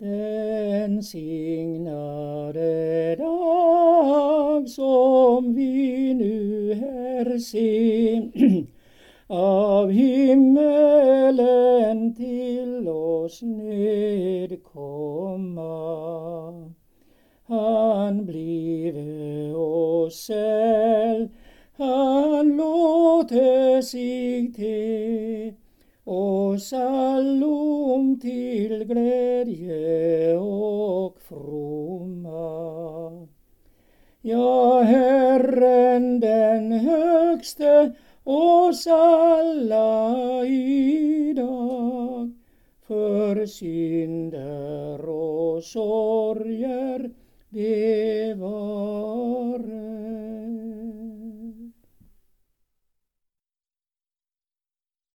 Den signade dag som vi nu här ser. Av himmelen till oss nedkomma. Han blive oss säll, han låter sig te. Oss dem till glädje och fromma. Ja, Herren den högste oss alla idag för synder och sorger ber